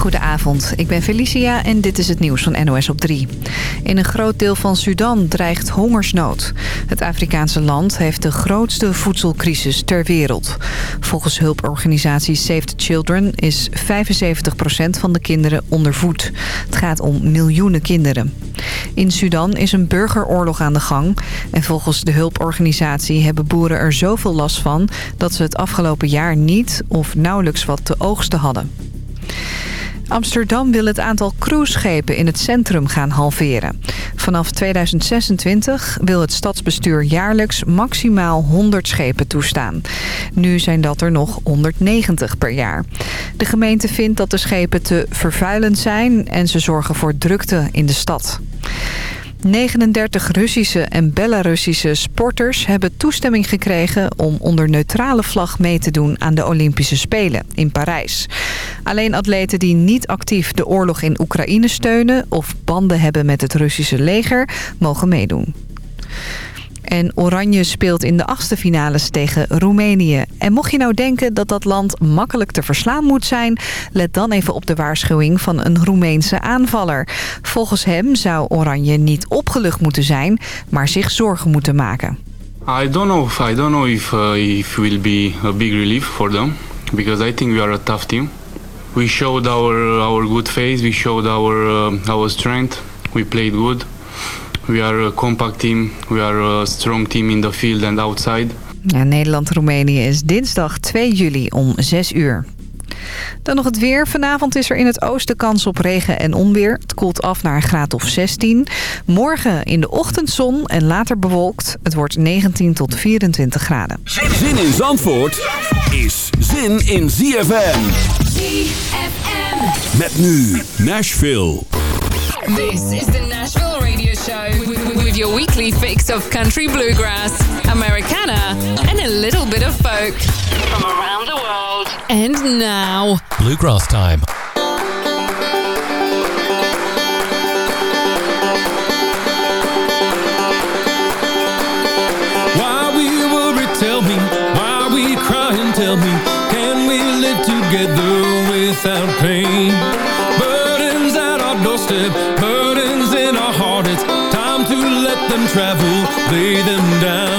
Goedenavond, ik ben Felicia en dit is het nieuws van NOS op 3. In een groot deel van Sudan dreigt hongersnood. Het Afrikaanse land heeft de grootste voedselcrisis ter wereld. Volgens hulporganisatie Save the Children is 75% van de kinderen ondervoed. Het gaat om miljoenen kinderen. In Sudan is een burgeroorlog aan de gang. En volgens de hulporganisatie hebben boeren er zoveel last van... dat ze het afgelopen jaar niet of nauwelijks wat te oogsten hadden. Amsterdam wil het aantal cruiseschepen in het centrum gaan halveren. Vanaf 2026 wil het stadsbestuur jaarlijks maximaal 100 schepen toestaan. Nu zijn dat er nog 190 per jaar. De gemeente vindt dat de schepen te vervuilend zijn en ze zorgen voor drukte in de stad. 39 Russische en Belarussische sporters hebben toestemming gekregen... om onder neutrale vlag mee te doen aan de Olympische Spelen in Parijs. Alleen atleten die niet actief de oorlog in Oekraïne steunen... of banden hebben met het Russische leger, mogen meedoen. En Oranje speelt in de achtste finales tegen Roemenië. En mocht je nou denken dat dat land makkelijk te verslaan moet zijn... let dan even op de waarschuwing van een Roemeense aanvaller. Volgens hem zou Oranje niet opgelucht moeten zijn, maar zich zorgen moeten maken. I don't know. I don't know if uh, if will be a big relief for them because I think we are a tough team. We showed our our good face. We showed our uh, our strength. We played good. We are a compact team. We are a strong team in the field and outside. Ja, Nederland-Roemenië is dinsdag 2 juli om 6 uur. Dan nog het weer. Vanavond is er in het oosten kans op regen en onweer. Het koelt af naar een graad of 16. Morgen in de ochtendzon en later bewolkt. Het wordt 19 tot 24 graden. Zin in Zandvoort is zin in ZFM. ZFM. Met nu Nashville. This is the Nashville Show with, with your weekly fix of country bluegrass, Americana, and a little bit of folk from around the world. And now, Bluegrass time. Why we worry, tell me. Why we cry and tell me. Can we live together without pain? Travel, lay them down.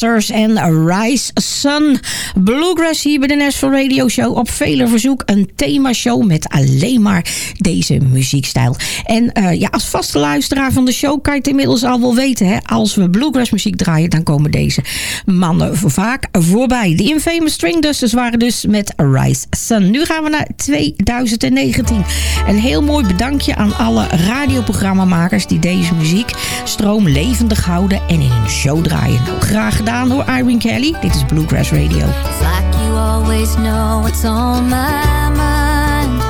Masters en Rise Sun. Bluegrass hier bij de National Radio Show. Op vele verzoek een themashow met alleen maar deze muziekstijl. En eh, ja, als vaste luisteraar van de show kan je het inmiddels al wel weten. Hè? Als we bluegrass muziek draaien, dan komen deze mannen vaak voorbij. De Infamous String Dusters waren dus met Rise Sun. Nu gaan we naar 2019. Een heel mooi bedankje aan alle radioprogrammamakers die deze muziekstroom levendig houden en in een show draaien. Nou, graag gedaan door Irene Kelly. Dit is Bluegrass Radio. It's like you always know what's on my mind.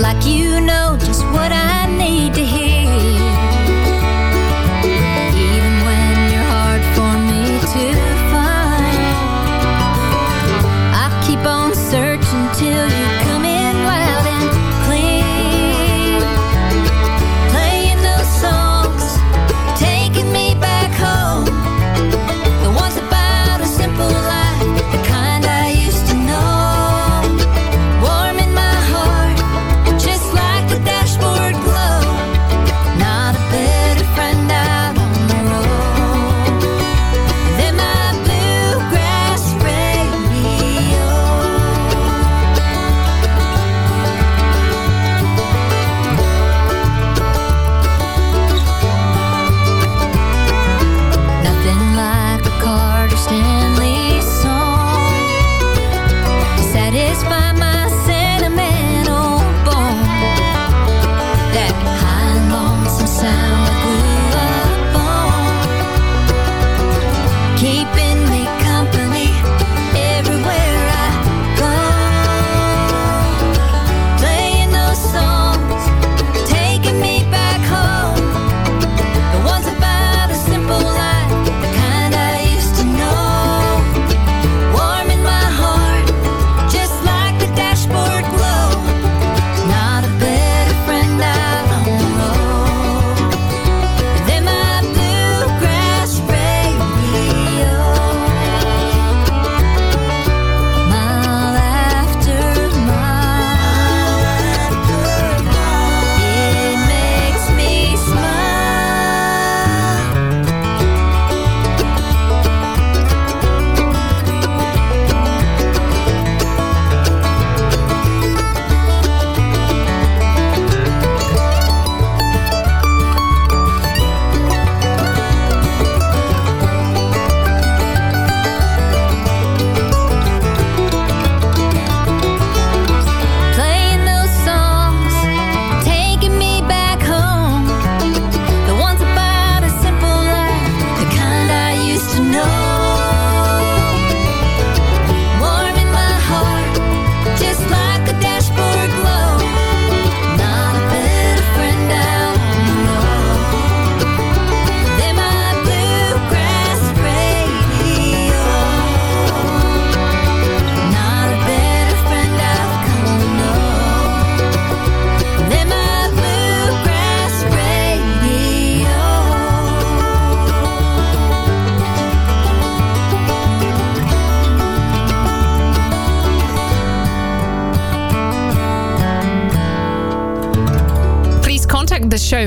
Like you know just what I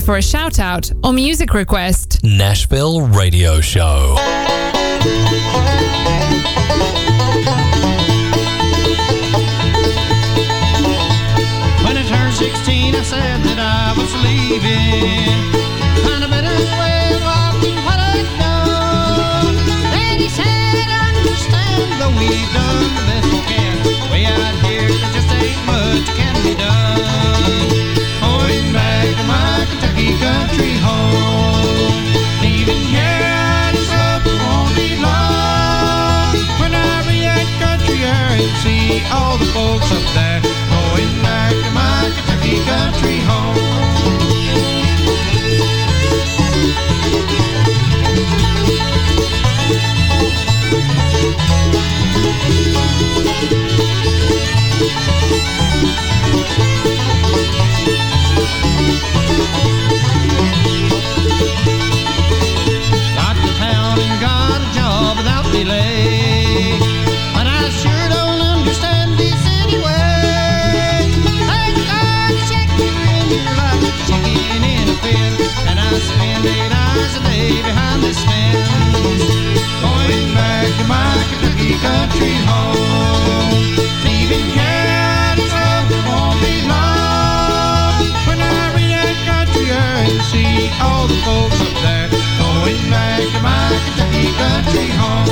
for a shout out or music request. Nashville Radio Show. When I turned 16, I said that I was leaving. all the folks up there. country home. When I country see all the folks up there going back to my Kentucky country home.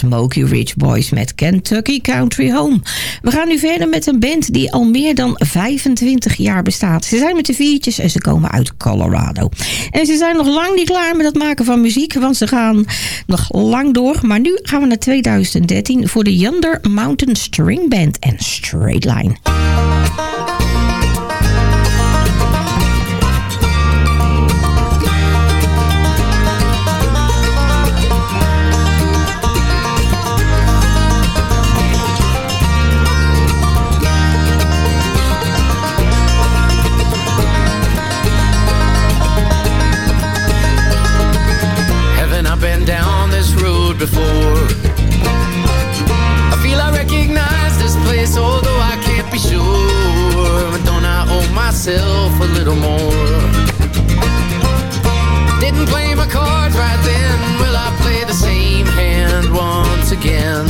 Smoky Ridge Boys met Kentucky Country Home. We gaan nu verder met een band die al meer dan 25 jaar bestaat. Ze zijn met de viertjes en ze komen uit Colorado. En ze zijn nog lang niet klaar met het maken van muziek, want ze gaan nog lang door. Maar nu gaan we naar 2013 voor de Yonder Mountain String Band en Straight Line. Before? I feel I recognize this place, although I can't be sure. But don't I owe myself a little more? Didn't play my cards right then. Will I play the same hand once again?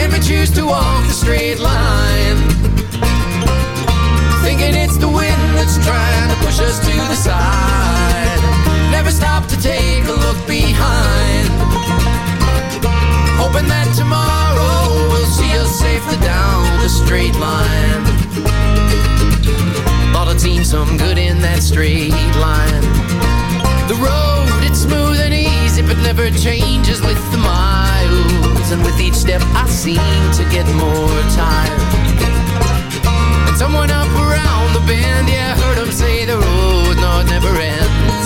And we choose to walk the straight line. Thinking it's the wind that's trying to push us to the side. Never stop to take a look behind. Hoping that tomorrow will see us safely down the straight line. Thought I'd seen some good in that straight line. The road, it's smooth and easy, but never changes with the miles. And with each step, I seem to get more tired. And someone up around the bend, yeah, I heard him say the road, no, never ends.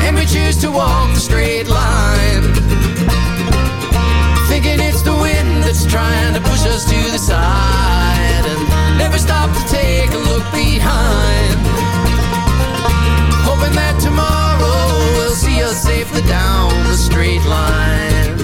And we choose to walk the straight line. Trying to push us to the side. And never stop to take a look behind. Hoping that tomorrow will see us safely down the straight line.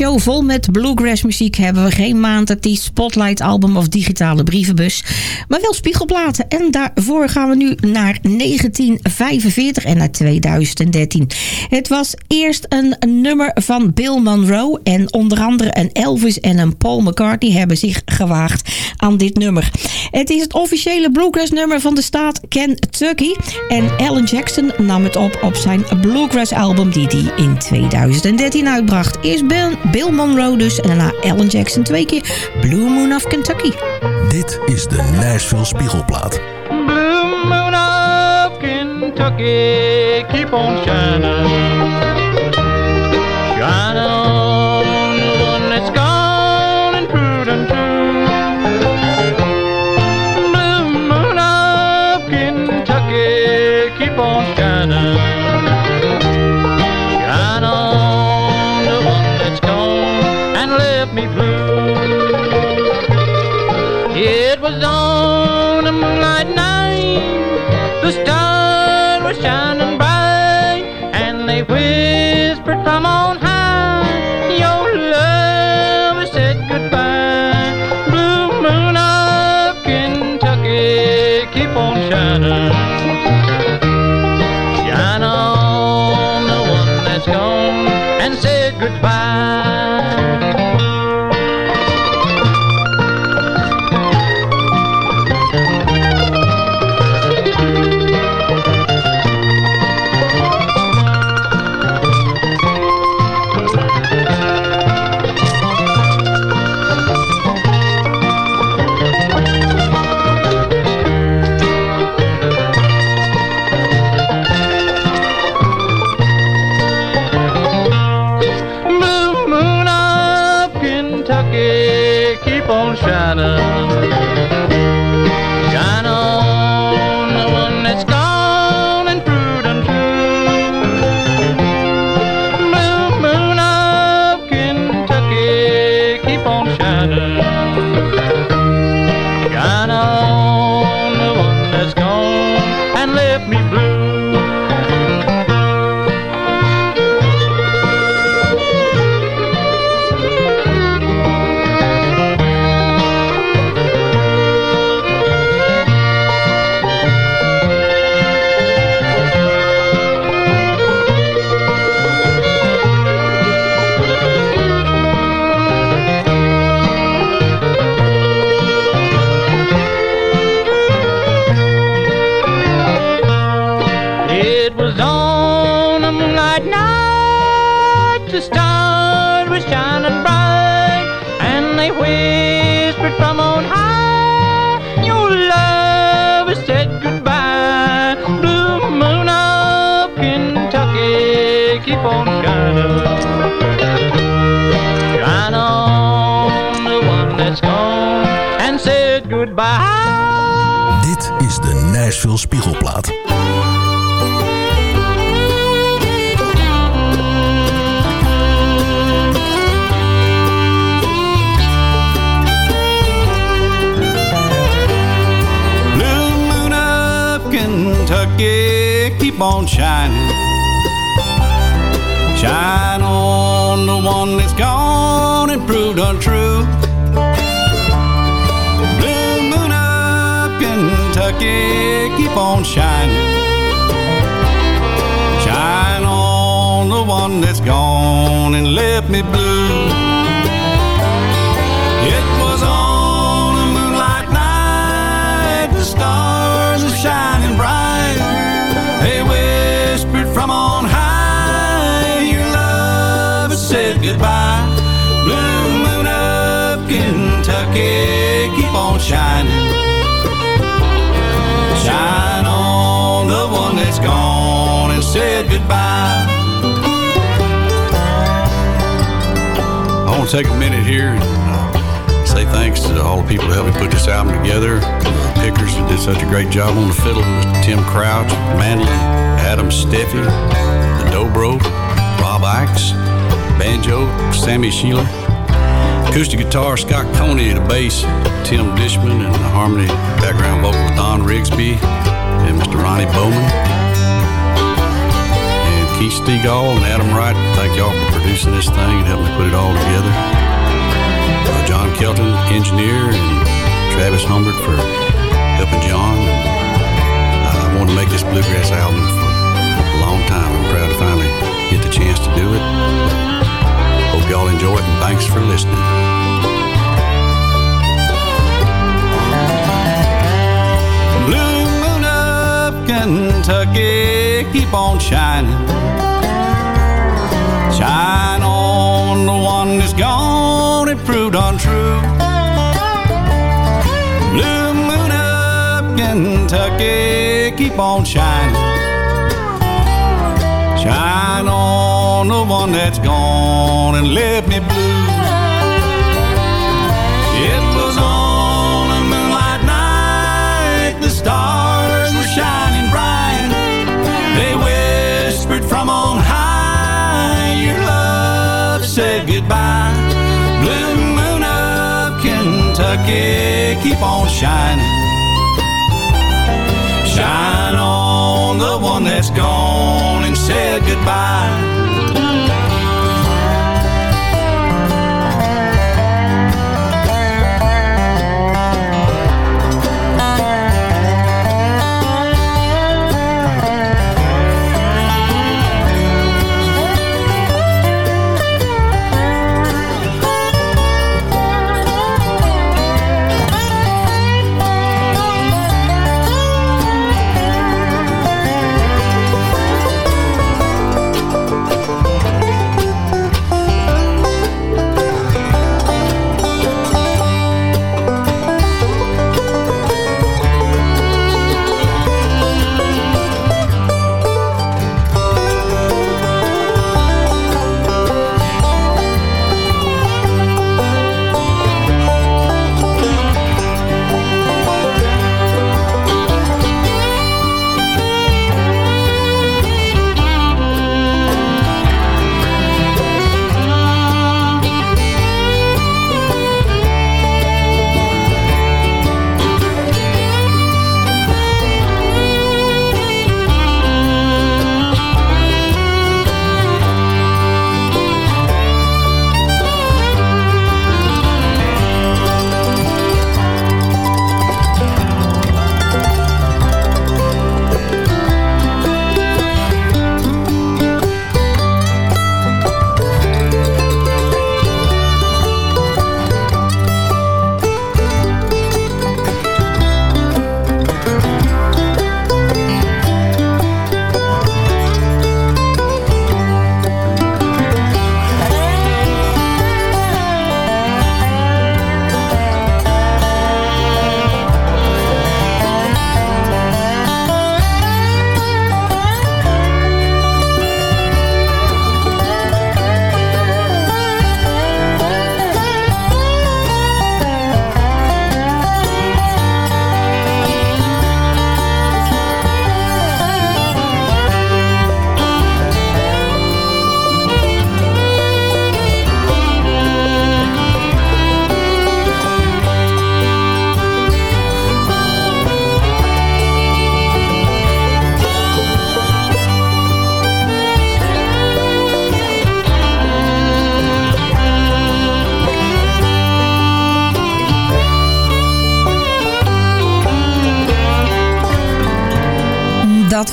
Themashow vol met bluegrass muziek hebben we geen maandartiest, spotlight album of digitale brievenbus, maar wel spiegelplaten. En daarvoor gaan we nu naar 1945 en naar 2013. Het was eerst een nummer van Bill Monroe en onder andere een Elvis en een Paul McCartney hebben zich gewaagd aan dit nummer. Het is het officiële bluegrass nummer van de staat Kentucky en Alan Jackson nam het op op zijn bluegrass album die hij in 2013 uitbracht. Eerst Bill, Bill Monroe dus en daarna Alan Jackson twee keer Blue Moon of Kentucky. Dit is de Nashville Spiegelplaat. Blue moon of Kentucky, keep on shining. Shining Dit is de Nashville Spiegelplaat. Kentucky, keep on shining. Shine on the one that's gone and proved untrue. Kentucky, keep on shining. Shine on the one that's gone and left me blue. It was on a moonlight night, the stars are shining bright. They whispered from on high, your love has said goodbye. Blue moon of Kentucky, keep on shining. Gone and said goodbye. I want to take a minute here and uh, say thanks to all the people who helped me put this album together. The pickers who did such a great job on the fiddle, Mr. Tim Crouch, mandolin, Adam Steffey, the Dobro, Rob Ickes, banjo, Sammy Shelor, acoustic guitar, Scott Coney, the bass, Tim Dishman, and the harmony background vocal, Don Rigsby, and Mr. Ronnie Bowman. Keith Stegall and Adam Wright, thank y'all for producing this thing and helping me put it all together. Uh, John Kelton, engineer, and Travis Humbert for helping John. Uh, I wanted to make this bluegrass album for a long time. I'm proud to finally get the chance to do it. Hope y'all enjoy it, and thanks for listening. Blue keep on shining. Shine on the one that's gone and proved untrue. Blue moon of Kentucky, keep on shining. Shine on the one that's gone and left goodbye. Blue moon of Kentucky, keep on shining. Shine on the one that's gone and said goodbye.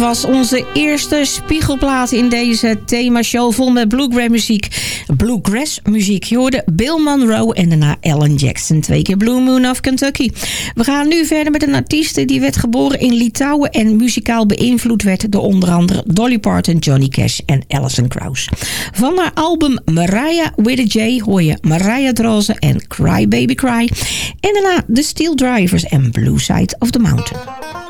was onze eerste spiegelplaat in deze themashow vol met bluegrass muziek. Bluegrass muziek. Je hoorde Bill Monroe en daarna Ellen Jackson. Twee keer Blue Moon of Kentucky. We gaan nu verder met een artiest die werd geboren in Litouwen... en muzikaal beïnvloed werd door onder andere Dolly Parton, Johnny Cash en Alison Krause. Van haar album Mariah with a J hoor je Mariah Drozen en Cry Baby Cry. En daarna The Steel Drivers en Blue Side of the Mountain.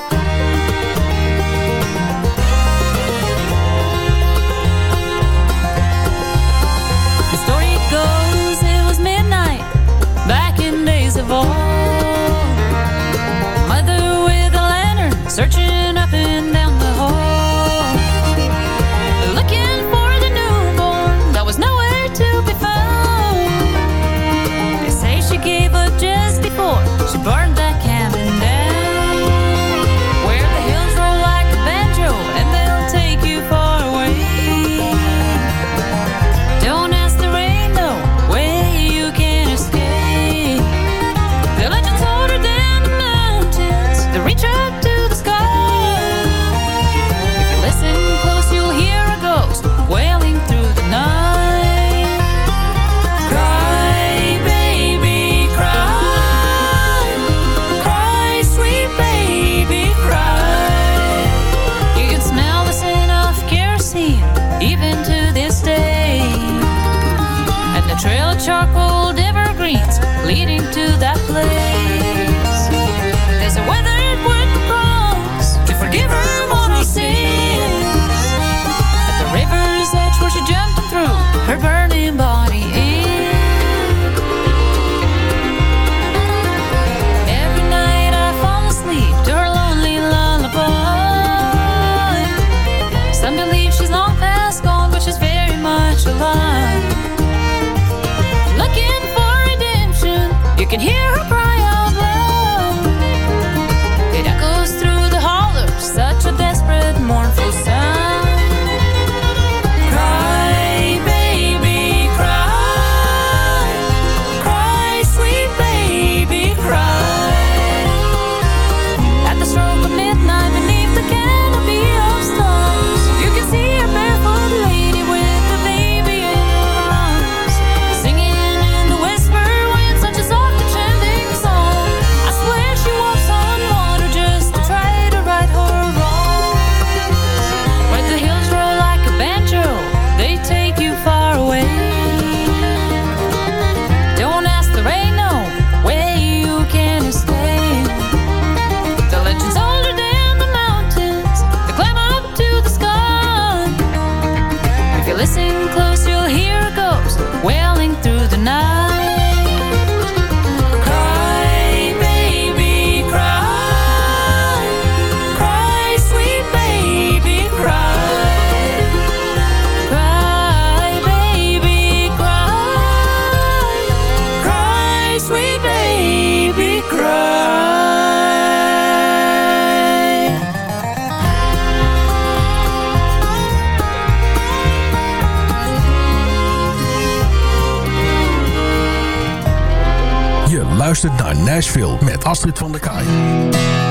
Nashville met Astrid van der Kaai.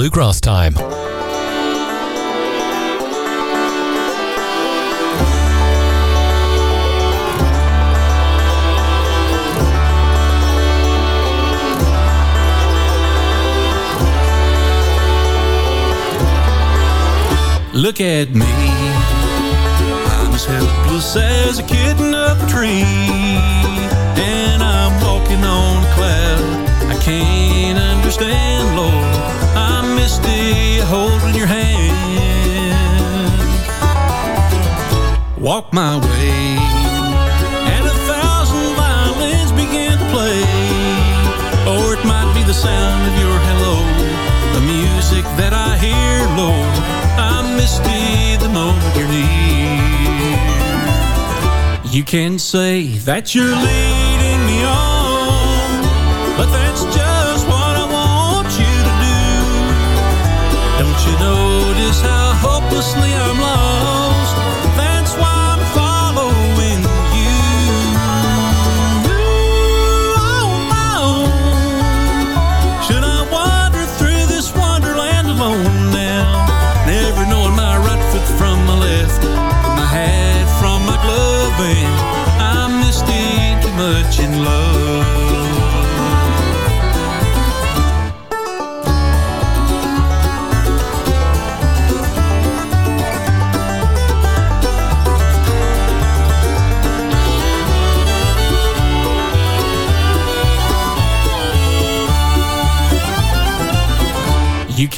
Bluegrass time. Look at me. I'm as helpless as a kitten up a tree. And I'm walking on a cloud. I can't understand, Lord. I'm misty holding your hand. Walk my way. And a thousand violins begin to play. Or it might be the sound of your hello. The music that I hear, Lord. I'm misty the moment you're near. You can say that you're leading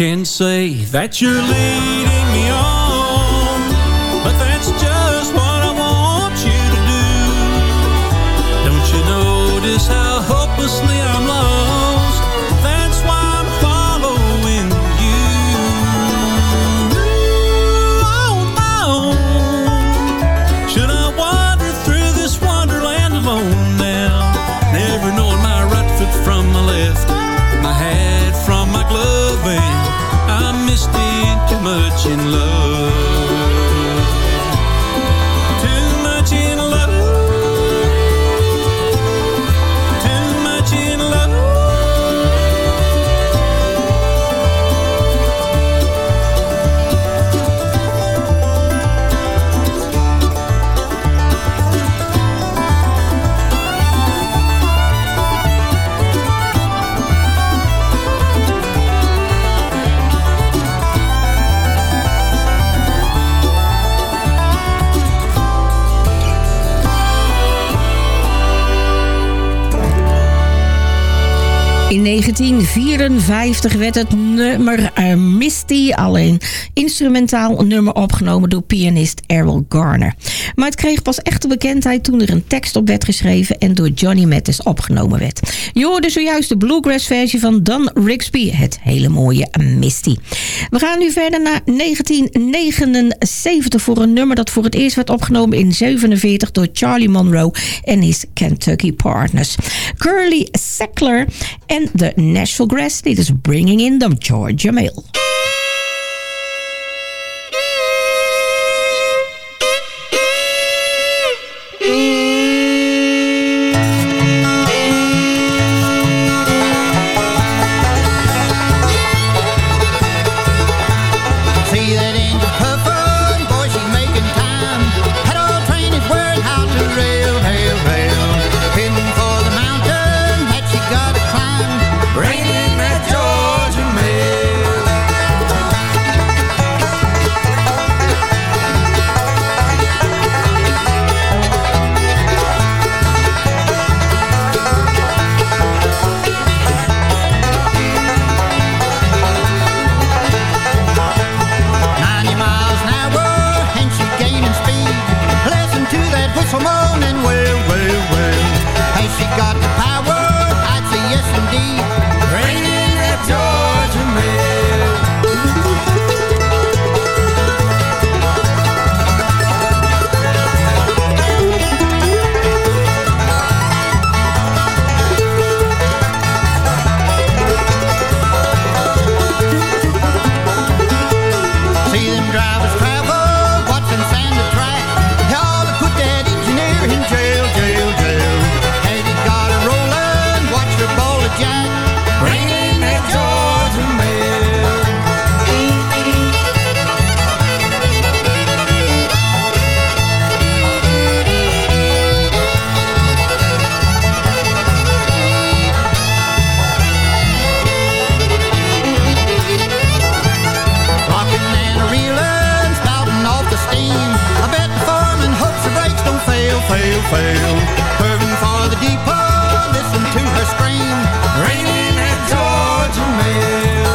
can say that you're leading In 1954 werd het nummer eh, Misty, al een instrumentaal nummer opgenomen door pianist Errol Garner. Maar het kreeg pas echte bekendheid toen er een tekst op werd geschreven en door Johnny Mathis opgenomen werd. Je hoorde zojuist de bluegrass versie van Don Rigsby, het hele mooie Misty. We gaan nu verder naar 1979 voor een nummer dat voor het eerst werd opgenomen in 47 door Charlie Monroe en his Kentucky Partners. Curly Sackler en de Nashville Grass. Is Bringing in the Georgia Mail. Fail. Hurting for the depot, listen to her scream, ringing that Georgia mail.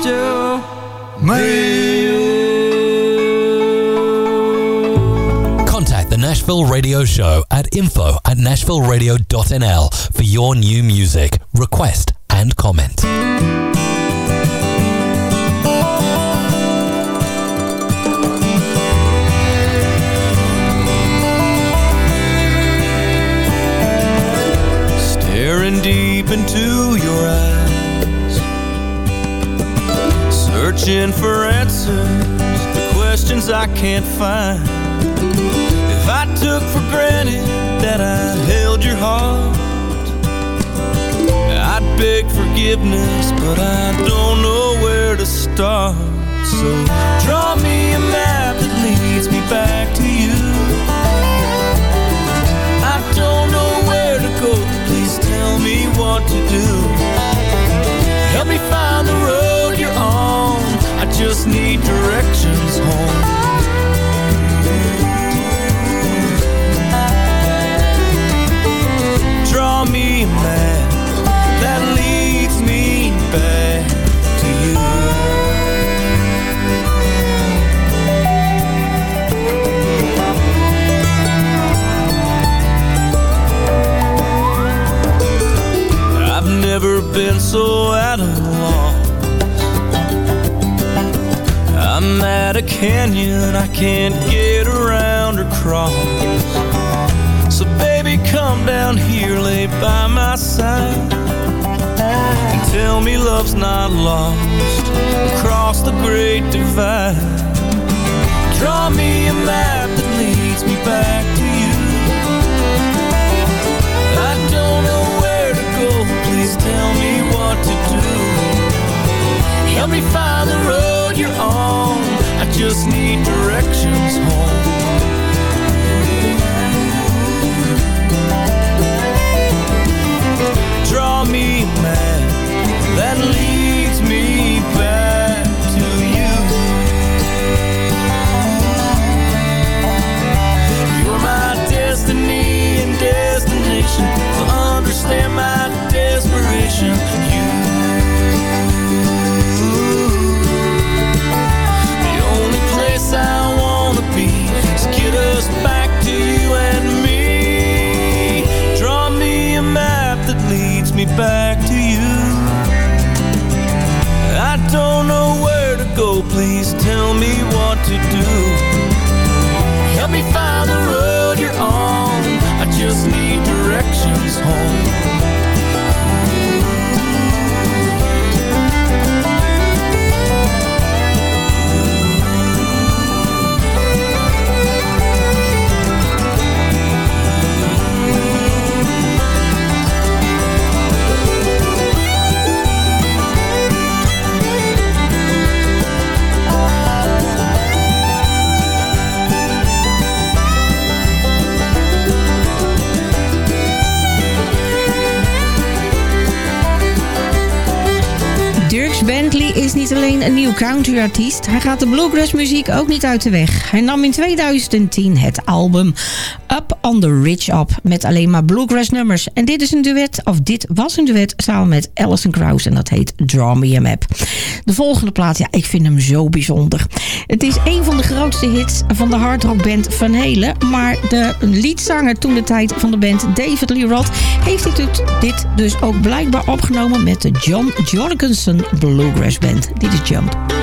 Georgia mail. Contact the Nashville Radio Show info at nashvilleradio.nl for your new music, request, and comment. Staring deep into your eyes Searching for answers to questions I can't find If I took for granted that I held your heart I'd beg forgiveness, but I don't know where to start So draw me a map that leads me back to you I don't know where to go. Please tell me what to do. Help me find the road you're on. I just need directions home. Canyon I can't get around or cross. So come down here, lay by my side, and tell me love's not lost across the great divide. Draw me a map that leads me back to you. I don't know where to go. Please tell me what to do. Help me find the road you're on. I just need directions home. Bentley is niet alleen een nieuw countryartiest. Hij gaat de bluegrass muziek ook niet uit de weg. Hij nam in 2010 het album Up on the Ridge op. Met alleen maar bluegrass nummers. En dit is een duet, of dit was een duet samen met Alison Krauss. En dat heet Draw Me a Map. De volgende plaat, ja, ik vind hem zo bijzonder. Het is een van de grootste hits van de hardrockband Van Halen. Maar de liedzanger toen de tijd van de band, David Lee Roth... heeft dit, dit dus ook blijkbaar opgenomen met de John Jorgensen Bluegrass Band. Dit is Jump.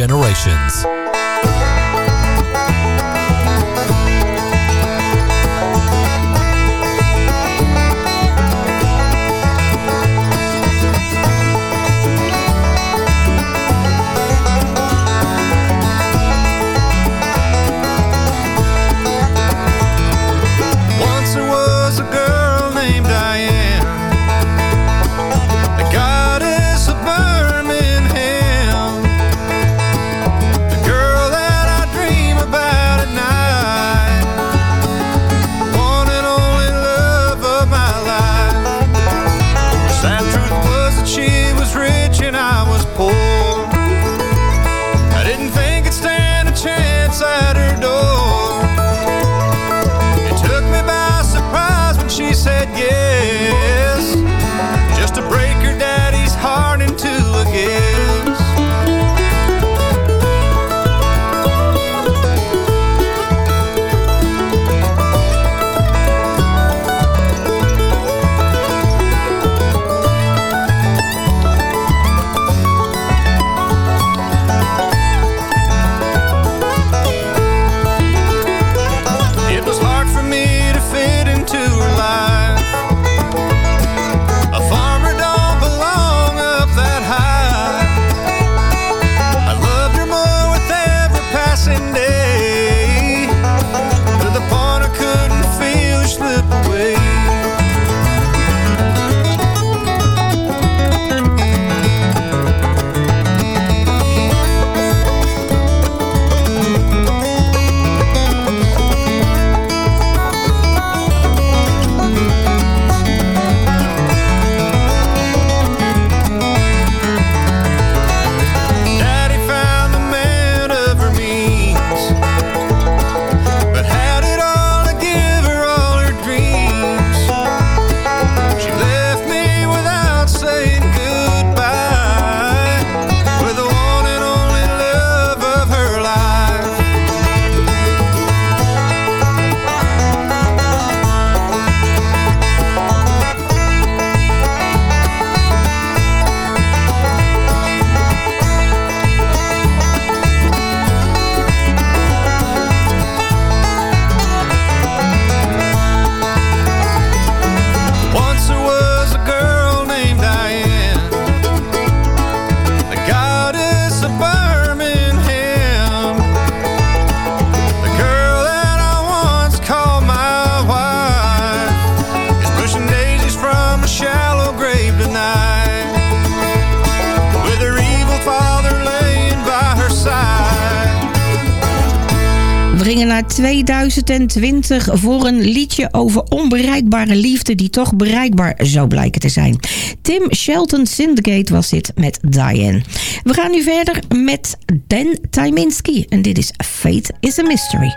generation. naar 2020 voor een liedje over onbereikbare liefde die toch bereikbaar zou blijken te zijn. Tim Shelton Syndicate was dit met Diane. We gaan nu verder met Dan Tyminski en dit is Fate is a Mystery.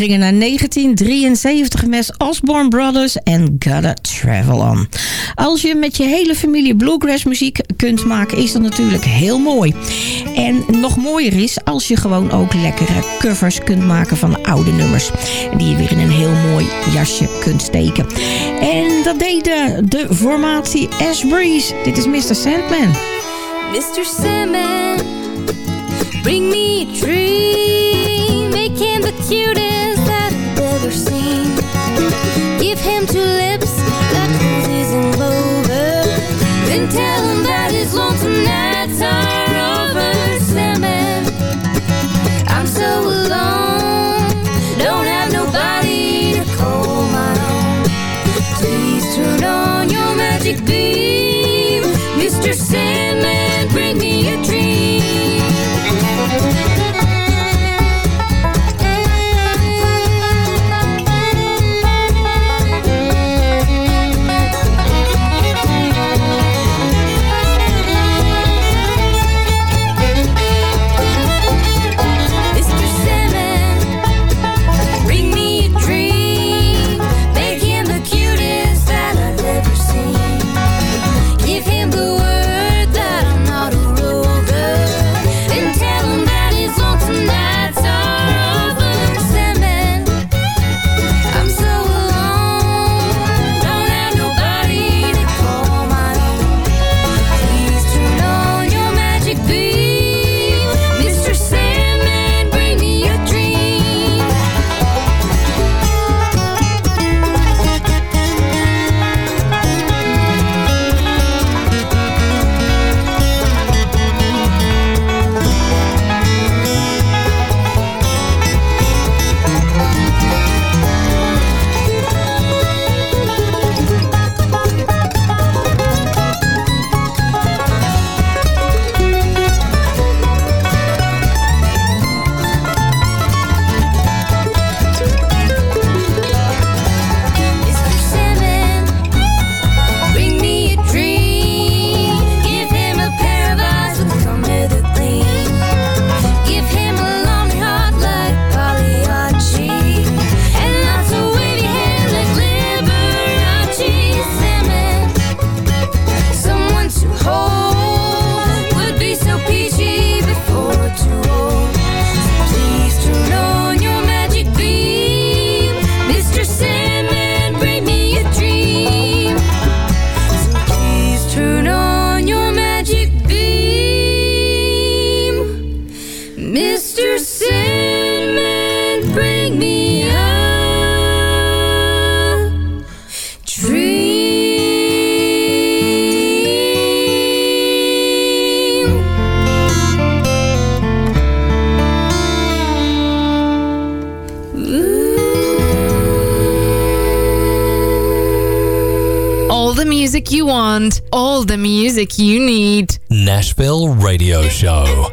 gingen naar 1973 met Osborne Brothers en Gotta Travel On. Als je met je hele familie bluegrass muziek kunt maken, is dat natuurlijk heel mooi. En nog mooier is als je gewoon ook lekkere covers kunt maken van oude nummers. Die je weer in een heel mooi jasje kunt steken. En dat deed de, formatie Ash Breeze. Dit is Mr. Sandman. Mr. Sandman, bring me a make him the cutest. Give him two lips, that goes isn't. Then tell him. music you want, all the music you need. Nashville Radio Show.